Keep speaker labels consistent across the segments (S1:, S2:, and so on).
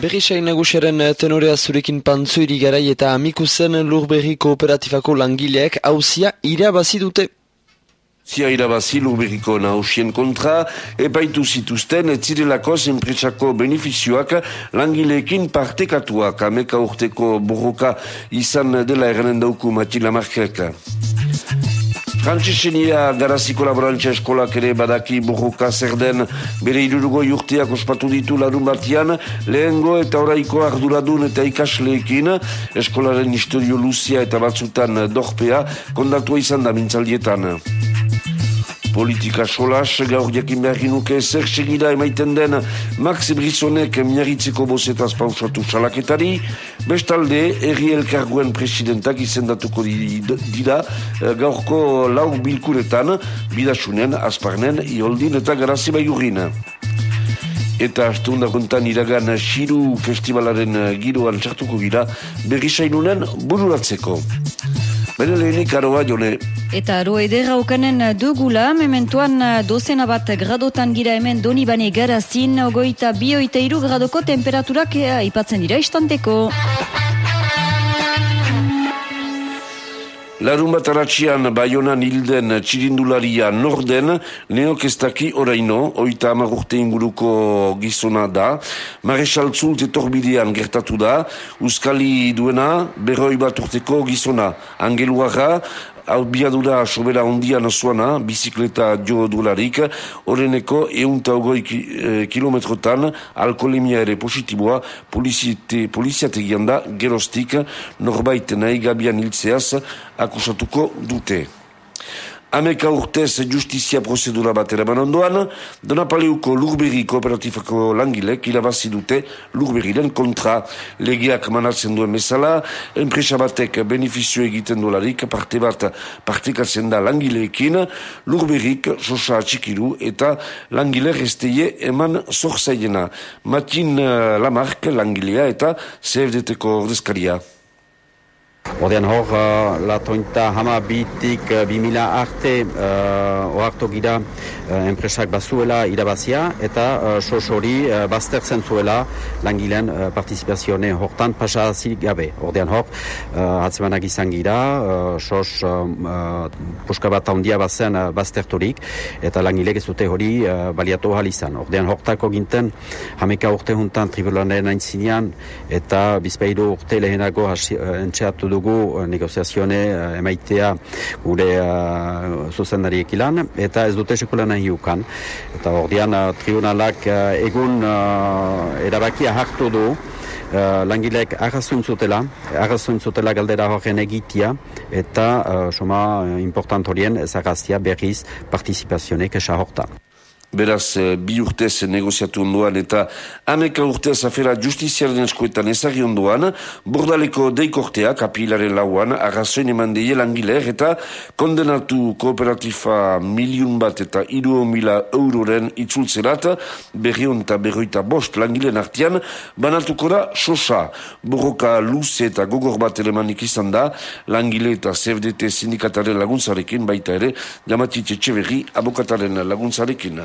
S1: Berrisain nagusiaren tenorea zurekin pantzuiri garai eta amikuzen lurberri kooperatifako langileak hauzia irabazi dute.
S2: Zia irabazi lurberriko nahusien kontra, epaitu zituzten etzirelako zenpresako beneficioak langileekin partekatuak ameka urteko borroka izan dela eranen dauku Matila Markek. Frantzesenia garaziko laborantza eskolak ere badaki burruka zer den bere irurugo urteak ospatu ditu larun batian lehengo eta oraiko arduradun eta ikasleekin eskolaren historio luzia eta batzutan dorpea kondatua izan da mintzaldietan. Politika solas, gaur jakin behar ginuke zer segida emaiten den Max Brisonek miarritzeko bozetaz pausatu salaketari, bestalde erri elkarguen presidentak izendatuko dira eh, gaurko lau bilkuretan, bidasunen, azparnen, ioldin eta garazi baiurin. Eta astunda kontan iragan Xiru Festivalaren giroan txartuko gira, berrisainunen bururatzeko. Bene lehenik aroa jone.
S3: Eta aroa edera okanen dugula, mementuan dozena bat gradotan gira hemen doni bane garazin, ogoita bioita iru gradoko temperaturak ipatzen dira istanteko.
S2: Larun bat aratxian baionan hilden txirindularia norden, neok ez daki oraino, oita amagurte inguruko gizona da, Maresal Zult etorbidean gertatu da, Euskali duena, berroi bat urteko gizona, Angeluarra, albiadura sobera ondian zuana, bizikleta jo dolarik, horreneko eunta ogoi eh, kilometrotan, alkolemia ere positiboa, poliziategian da, gerostik, norbait nahi gabian hiltzeaz, akusatuko dute. Ameka urtez justizia prozedura bat eraman ondoan, Donapaleuko lurberri kooperatifako langilek irabazi dute lurberriren kontra legiak manatzen duen mesala, enpresa batek benefizio egiten dolarik parte bat partekatzen da langileekin, lurberrik sosa atxikiru eta langile resteie eman zorzaiena. Matin Lamarck langilea eta CFDT-ko ordezkaria.
S4: Ordean hor, uh, la tointa hama bitik uh, bimila arte uh, oartu gira uh, enpresak bazuela irabazia eta uh, sos hori uh, baztertzen zuela langilean uh, partizipazione hortan pasazik gabe. Ordean hor, uh, atzemanak izan gira, uh, sos uh, uh, puska bat handia bazen uh, bazterturik eta langilek ez dute hori uh, baliatu hal izan. Ordean hortako ginten, hameka urte juntan tribunalen aintzinean eta bizpeiru urte lehenago hasi, uh, entxeatu dugu uh, negoziazione uh, emaitea gure uh, zuzendariek ilan, eta ez dute sekula nahi ukan. Eta ordean uh, tribunalak uh, egun uh, erabakia hartu du, Uh, langilek arrazoin zutela, arrazoin zutela galdera horren egitia, eta uh, soma important horien ezagaztia berriz partizipazionek esa hortan.
S2: Beraz, eh, bi urtez negoziatu ondoan eta ameka urtez afera justiziaren eskoetan ezari ondoan, bordaleko deikortea, kapilaren lauan, arrazoin eman deie langileer eta kondenatu kooperatifa miliun bat eta iru mila euroren itzultzerat, berrion eta berroita bost langileen artian, banatuko da sosa, borroka luze eta gogor bat elemanik izan da, langile eta CFDT sindikataren laguntzarekin, baita ere, jamatitxe txeverri abokataren laguntzarekin.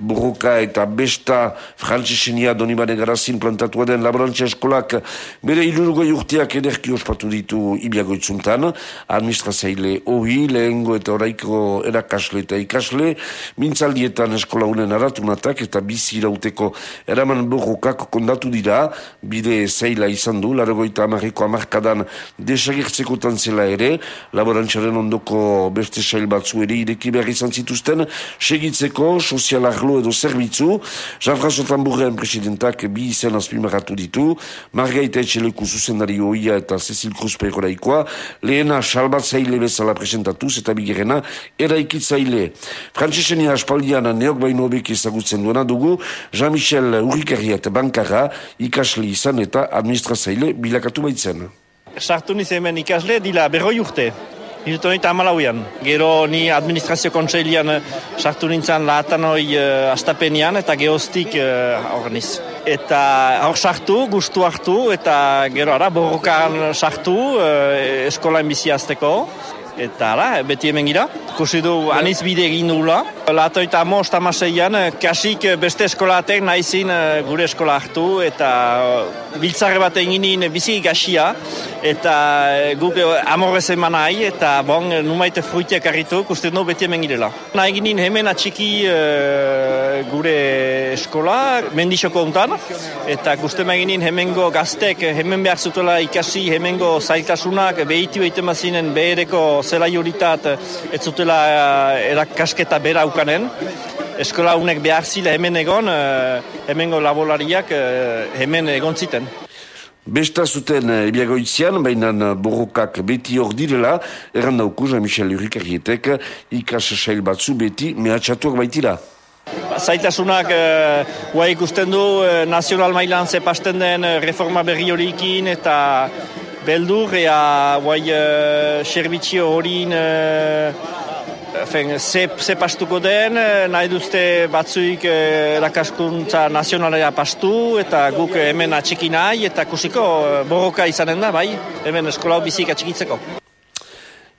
S2: Burruka eta besta frantzesenia donibane garazin plantatua den laborantza eskolak bere ilurgo urteak ederki ospatu ditu ibiago itzuntan, administrazaile ohi, lehengo eta oraiko erakasle eta ikasle, mintzaldietan eskola unen aratunatak eta bizi irauteko eraman burrukak kondatu dira, bide zeila izan du, laragoita amarriko amarkadan desagertzeko tantzela ere, laborantzaren ondoko beste sail batzu ere ireki behar izan zituzten, segitzeko sozialarlo edo zerbitzu, Jean-François Tamburren presidentak bi izen azpimarratu ditu, Margaita Etxeleku zuzendari oia eta Cecil Cruz peroraikoa, lehena salbatzaile bezala presentatuz eta bigerena eraikitzaile. Frantzesenia aspaldian neok baino obek ezagutzen duena dugu, Jean-Michel Urrikarriat bankara ikasle izan eta administrazaile bilakatu baitzen.
S5: Sartu nizemen ikasle dila berroi urte. Nire eta amalauian. Gero ni administrazio kontseilian eh, sartu nintzen lahatan hori uh, astapenian eta geostik uh, niz. Eta hor sartu, gustu hartu eta gero ara borrokan sartu uh, eskolaen bizi azteko. Eta ala, beti hemen gira. Kusi du aniz bide egin dugula. Latoita most amaseian, kasik beste eskolatek nahizin eh, gure eskola hartu eta eh, biltzarre bat egin bizi gaxia eta eh, guk amorrez eman nahi eta bon, numaite fruitiak harritu, kusten du beti hemen girela. Nahi hemen atxiki gure eskola, mendixoko untan, eta kusten egin hemengo gaztek, hemen behar zutela ikasi, hemengo zailtasunak, behitu egiten mazinen behereko zela juritat ez zutela uh, erakasketa bera ukanen. Eskola unek behar zile hemen egon, uh, hemengo labolariak uh, hemen egon ziten.
S2: Besta zuten ebiagoitzian, baina borrokak beti hor direla, erran dauku Jean-Michel Urrikarietek ikas sail batzu beti mehatxatuak baitira.
S5: Zaitasunak uh, ikusten du uh, nazional mailan zepasten den reforma berri horikin eta beldur, ea guai uh, servizio horin uh, ze, ze pastuko den, nahi duzte batzuik lakaskuntza nazionalea pastu eta guk hemen atxiki nahi eta kusiko borroka izanen da, bai, hemen eskola bizik atxikitzeko.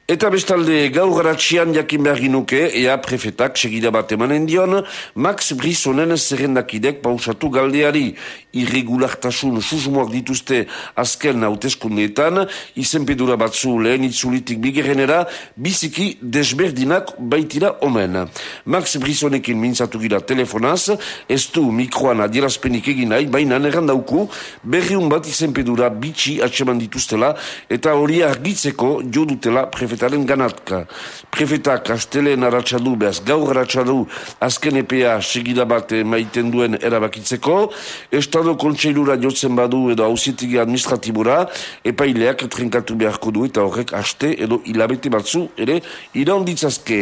S2: Eta bestalde gaur garatxian jakin behar ginuke, ea prefetak segida bat emanen dion, Max Brisonen zerrendakidek pausatu galdeari irregulartasun susmoak dituzte azken hauteskundeetan, izenpedura batzu lehen itzulitik bigerenera, biziki desberdinak baitira omen. Max Brisonekin mintzatu gira telefonaz, ez du mikroan adierazpenik egin nahi, baina errandauku berriun bat izenpedura bitxi atseman dituztela, eta hori argitzeko jo dutela prefetak prefetaren ganatka. Prefetak astelen aratxadu, behaz gaur aratxadu azken epea segida bat maiten duen erabakitzeko, Estado kontseilura jotzen badu edo hausitigi administratibura, epaileak trenkatu beharko du eta horrek aste edo hilabete batzu ere iraunditzazke.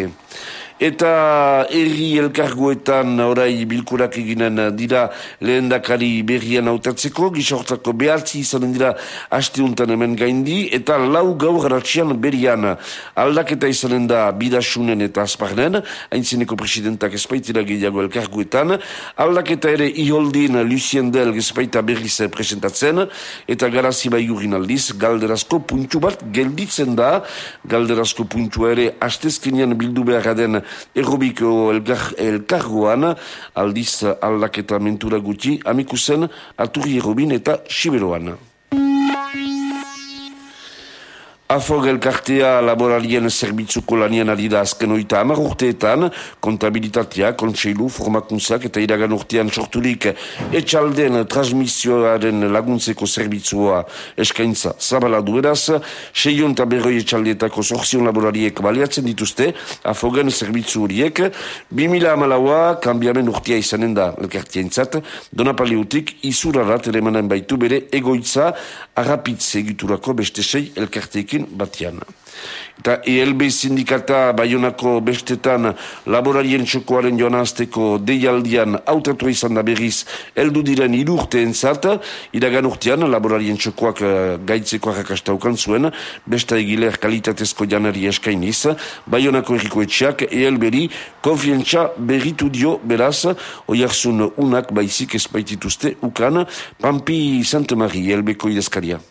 S2: Eta erri elkargoetan orai bilkurak eginen dira lehendakari berrian autatzeko, gisortako behartzi izanen dira hasteuntan hemen gaindi, eta lau gaur ratxian berian. Aldaketa izanen da bidasunen eta azparnen, haintzineko presidentak espaitira gehiago elkargoetan, aldaketa ere iholdin Lucien Del espaita berriz presentatzen, eta garazi bai aldiz, galderazko puntu bat gelditzen da, galderazko puntu ere hastezkenian bildu behar den errobiko elkargoan aldiz aldaketa mentura gutxi amikusen aturi errobin eta siberoan. Afog elkartea laboralien zerbitzuko lanian ari da azken oita amar urteetan, kontabilitatea, kontseilu, formakuntzak eta iragan urtean sorturik. Etxalden transmisioaren laguntzeko zerbitzua eskaintza zabala dueraz, seion eta berroi etxaldeetako zorzion laborariek baliatzen dituzte, afogen zerbitzu horiek, 2000 amalaua, kambiamen urtea izanen da elkartea intzat, donapaliutik izurarat ere baitu bere egoitza, arrapitze egiturako beste sei elkarteekin batian. Eta ELB sindikata Bayonako bestetan laborarien txokoaren joan azteko deialdian autatu izan da berriz eldu diren irurte entzat, iragan urtean laborarien txokoak uh, gaitzeko harrakastaukan zuen, besta egiler kalitatezko janari eskainiz, Bayonako erriko etxeak ELB-ri konfientza berritu dio beraz, oiarzun unak baizik espaitituzte ukan, Pampi Santemari, ELB-ko idezkaria.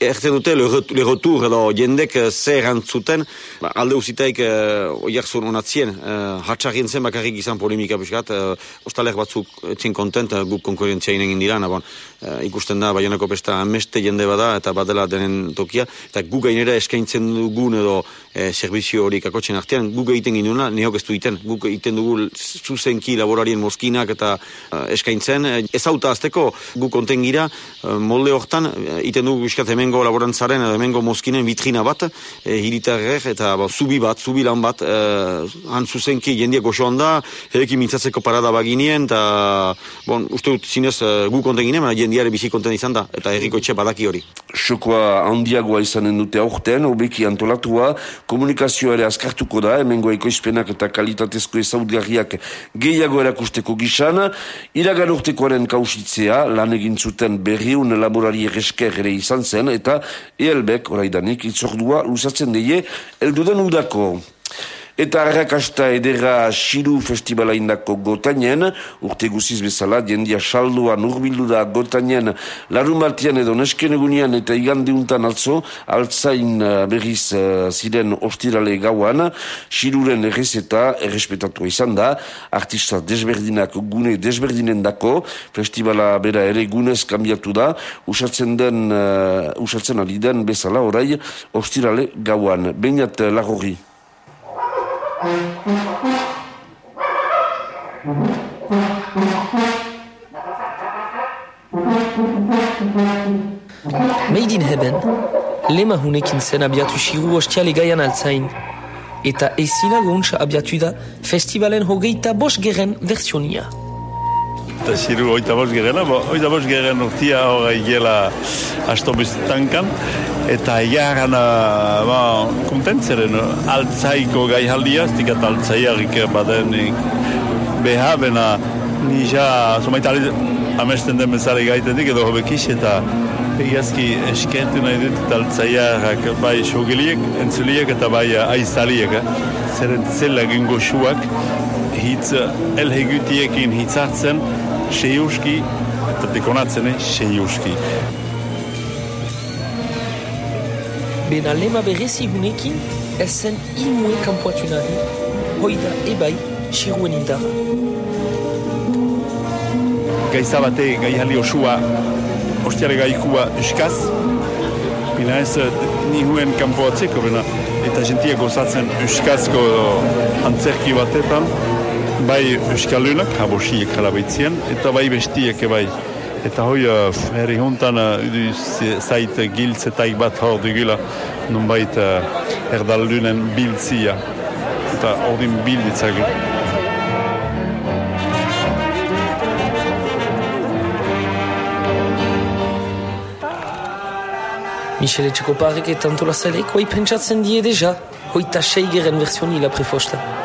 S4: Erten dute, le retour edo jendek eh, zer antzuten, ba, alde usitaik uh, oiak zuen honatzien, uh, hatxarrien zen bakarrik izan polemika biskat, uh, ostalek batzuk etzin kontent, uh, guk konkurrentzia egin dira, bon, uh, ikusten da, baionako pesta ameste jende bada, eta badela denen tokia, eta gu gainera eskaintzen dugun edo uh, servizio hori kakotzen artean, guk egiten ginduena, neok ez du iten, guk egiten dugu zuzenki laborarien moskinak eta uh, eskaintzen, ez auta azteko, guk konten gira, molde hortan, iten dugu biskat hemengo laborantzaren edo hemengo moskinen vitrina bat, e, hiritarrer, eta ba, zubi bat, zubi lan bat, e, han zuzenki jendia goxo handa, herekin mintzatzeko parada baginien, eta bon, uste dut zinez e, gu konten ginen, jendiare bizi konten izan da, eta erriko etxe badaki hori.
S2: Xokoa handiagoa izanen dute aurten, obeki antolatua, komunikazioa ere azkartuko da, hemengo ekoizpenak eta kalitatezko ezaudgarriak gehiago erakusteko gizan, iragan urtekoaren kausitzea, lan egin zuten berriun laborari eresker ere izan zen, eta ELBek oraidanik itzordua luzatzen deie elduden udako. Eta arrakasta edera Xiru Festivala indako gotainen, urte guziz bezala, diendia salduan urbildu da gotainen, larun martian edo nesken egunean eta igandiuntan altzo, altzain uh, berriz uh, ziren ostirale gauan, Xiruren errezeta errespetatu izan da, artista desberdinak gune desberdinen dako, festivala bera ere gunez kambiatu da, usatzen den, uh, usatzen ari den bezala orai, ostirale gauan. Beinat lagorri.
S6: Meidin heben, lema hunekin zen abiatu xiru ostiale gaian altzain. Eta ezina gontsa abiatu da festivalen hogeita bos geren versionia.
S7: Eta xiru oita bos gerena, bo, oita bos geren urtia hori gela astobizetankan. Eta egaran, ba, kontentzeren, altzaiko gai haldia, stikat altzaiarik baden beha, bena nija, somaita amesten den bezare gaiten edo hobekix, eta egiazki eskentu nahi dut eta altzaiarrak bai sogeliek, entzuliek eta bai aizaliek, eh? zeren zela gingo suak, hitz elhegutiekin hitzartzen, seiuski, eta dekonatzen, seiuski.
S6: Bena lema berezi hunekin, ez zen imue kanpoatu nahi, hoi ebai, xiruen indarra.
S7: Gaizabate, gaihali osua, ostiare gaikua eskaz, bina ez nihuen kanpoatzeko, bena, eta jentia gozatzen euskazko antzerki batetan, bai euskalunak, habosiek jalabaitzien, eta bai bestiek bai. Eta hoi, uh, herri hontan, uh, zait giltzetaik bat hor dugula, nun bait uh, erdaldunen biltzia, eta ordin bilditzak.
S6: Michele Txekoparek eta Antola Zalek, hoi pentsatzen die deja, hoita seigeren versioni la prefosta.